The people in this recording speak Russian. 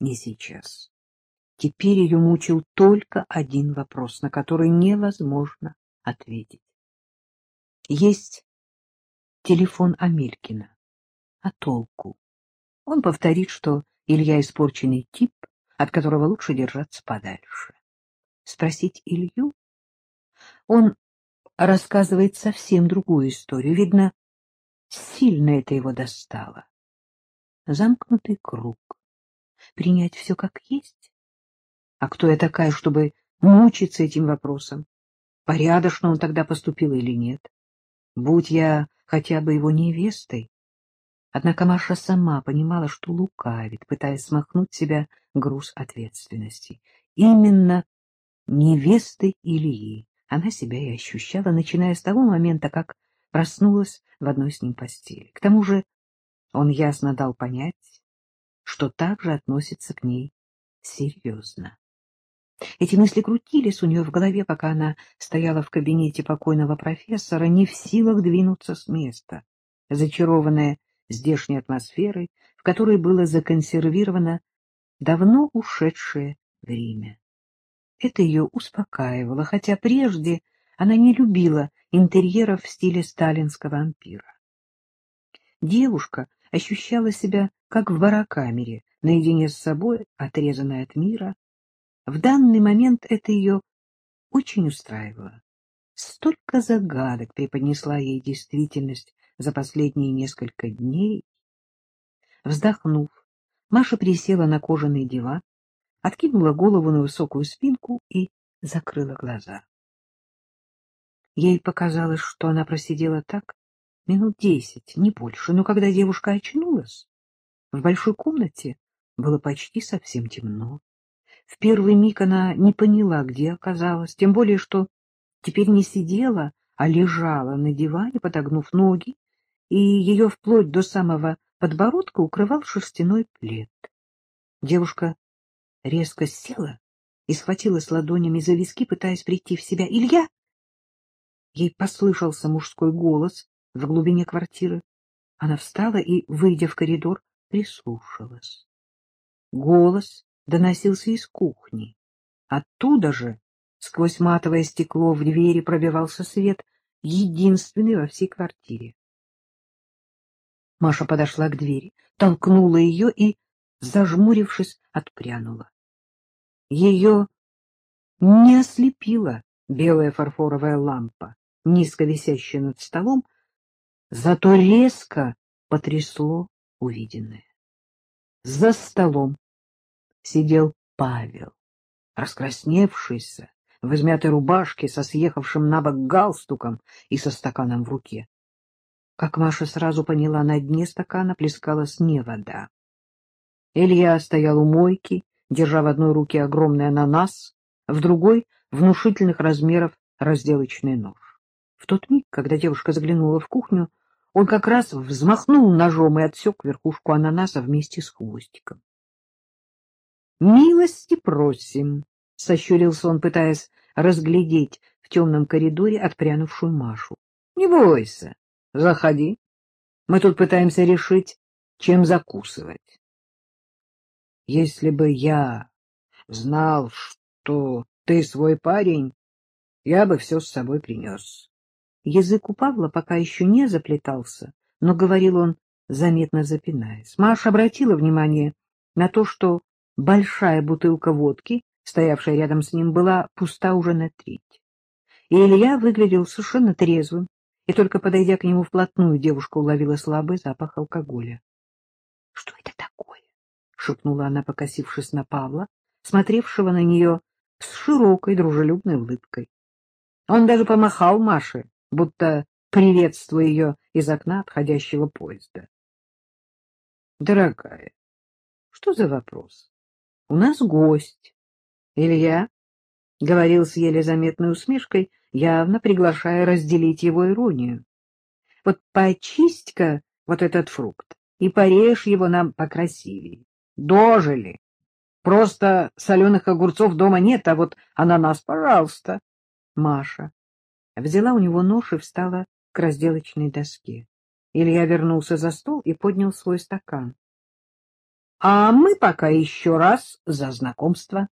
Не сейчас. Теперь ее мучил только один вопрос, на который невозможно ответить. Есть телефон Амелькина. А толку? Он повторит, что Илья испорченный тип, от которого лучше держаться подальше. Спросить Илью? Он рассказывает совсем другую историю. Видно, сильно это его достало. Замкнутый круг. Принять все как есть? А кто я такая, чтобы мучиться этим вопросом? Порядочно он тогда поступил или нет? Будь я хотя бы его невестой. Однако Маша сама понимала, что лукавит, пытаясь смахнуть себя груз ответственности. Именно невестой Ильи она себя и ощущала, начиная с того момента, как проснулась в одной с ним постели. К тому же он ясно дал понять, что также относится к ней серьезно. Эти мысли крутились у нее в голове, пока она стояла в кабинете покойного профессора, не в силах двинуться с места, зачарованная здешней атмосферой, в которой было законсервировано давно ушедшее время. Это ее успокаивало, хотя прежде она не любила интерьеров в стиле сталинского ампира. Девушка ощущала себя как в барокамере, наедине с собой, отрезанная от мира. В данный момент это ее очень устраивало. Столько загадок преподнесла ей действительность за последние несколько дней. Вздохнув, Маша присела на кожаный диван, откинула голову на высокую спинку и закрыла глаза. Ей показалось, что она просидела так минут десять, не больше, но когда девушка очнулась, в большой комнате было почти совсем темно. В первый миг она не поняла, где оказалась, тем более, что теперь не сидела, а лежала на диване, подогнув ноги, и ее вплоть до самого подбородка укрывал шерстяной плед. Девушка резко села и схватилась ладонями за виски, пытаясь прийти в себя. «Илья!» Ей послышался мужской голос в глубине квартиры. Она встала и, выйдя в коридор, прислушалась. Голос доносился из кухни. Оттуда же, сквозь матовое стекло в двери, пробивался свет, единственный во всей квартире. Маша подошла к двери, толкнула ее и зажмурившись, отпрянула. Ее не ослепила белая фарфоровая лампа, низко висящая над столом, зато резко потрясло увиденное. За столом сидел Павел, раскрасневшийся, в измятой рубашке, со съехавшим на бок галстуком и со стаканом в руке. Как Маша сразу поняла, на дне стакана плескалась не вода, Илья стоял у мойки, держа в одной руке огромный ананас, в другой — внушительных размеров разделочный нож. В тот миг, когда девушка заглянула в кухню, он как раз взмахнул ножом и отсек верхушку ананаса вместе с хвостиком. — Милости просим! — сощурился он, пытаясь разглядеть в темном коридоре отпрянувшую Машу. — Не бойся, заходи. Мы тут пытаемся решить, чем закусывать. Если бы я знал, что ты свой парень, я бы все с собой принес. Язык у Павла пока еще не заплетался, но говорил он, заметно запинаясь. Маша обратила внимание на то, что большая бутылка водки, стоявшая рядом с ним, была пуста уже на треть. И Илья выглядел совершенно трезвым, и только подойдя к нему вплотную, девушка уловила слабый запах алкоголя. — Что это такое? — шепнула она, покосившись на Павла, смотревшего на нее с широкой дружелюбной улыбкой. Он даже помахал Маше, будто приветствуя ее из окна отходящего поезда. — Дорогая, что за вопрос? У нас гость. Илья говорил с еле заметной усмешкой, явно приглашая разделить его иронию. — Вот почисть-ка вот этот фрукт и порежь его нам покрасивее. Дожили. Просто соленых огурцов дома нет, а вот ананас, пожалуйста. Маша взяла у него нож и встала к разделочной доске. Илья вернулся за стол и поднял свой стакан. А мы пока еще раз за знакомство.